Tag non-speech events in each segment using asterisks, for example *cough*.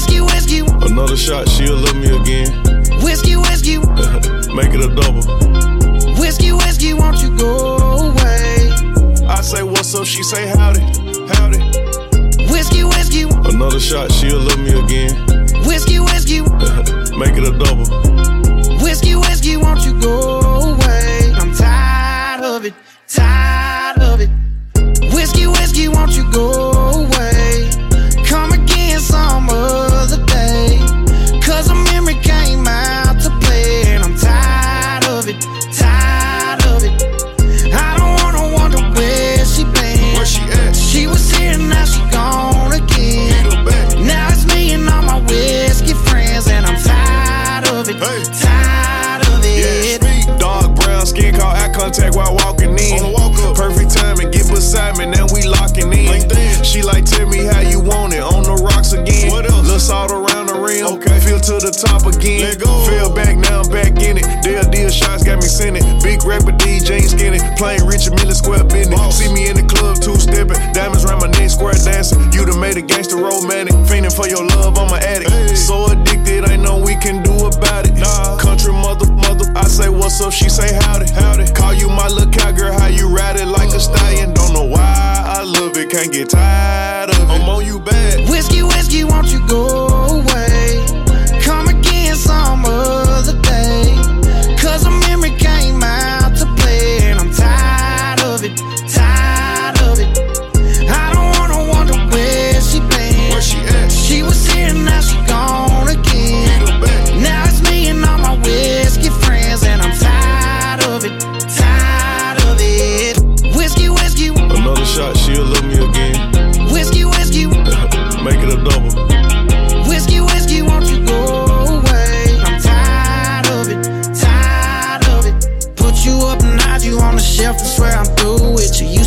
Whiskey, whiskey. Another shot, she'll love me again. Whiskey, whiskey. *laughs* Make it a double. Whiskey, whiskey, won't you go away? I say, what's up? She say, howdy, howdy. Whiskey, whiskey. Another shot, she'll love me again. Whiskey, whiskey. *laughs* Make it a double. Whiskey, whiskey, won't you go away? I'm tired of it. Tired okay. to the top again. Let go. Fell back, now I'm back in it. Deal, deal, shots got me sending. Big rapper DJ skinny, playing Richard Mille square business. See me in the club, two stepping, diamonds round my neck, square dancing. You done made a gangster romantic, fiending for your love, I'm an addict. Hey. So addicted, ain't no we can do about it. Nah. Country mother, mother, I say what's up, she say howdy, howdy. Call you my little cowgirl, how you ride it like a uh. stallion. Don't know why I love it, can't get tired of it. I'm on you bad. Whiskey, whiskey, won't you go away? You up and hide you on the shelf, I swear I'm through with you.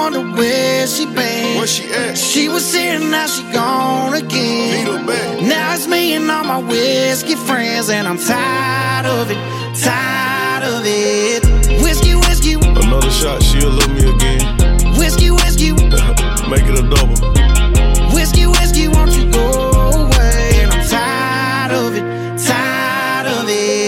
wonder where she been. Where she at? She was here, now she gone again. Now it's me and all my whiskey friends, and I'm tired of it, tired of it. Whiskey, whiskey. Another shot, she'll love me again. Whiskey, whiskey. *laughs* Make it a double. Whiskey, whiskey, won't you go away? And I'm tired of it, tired of it.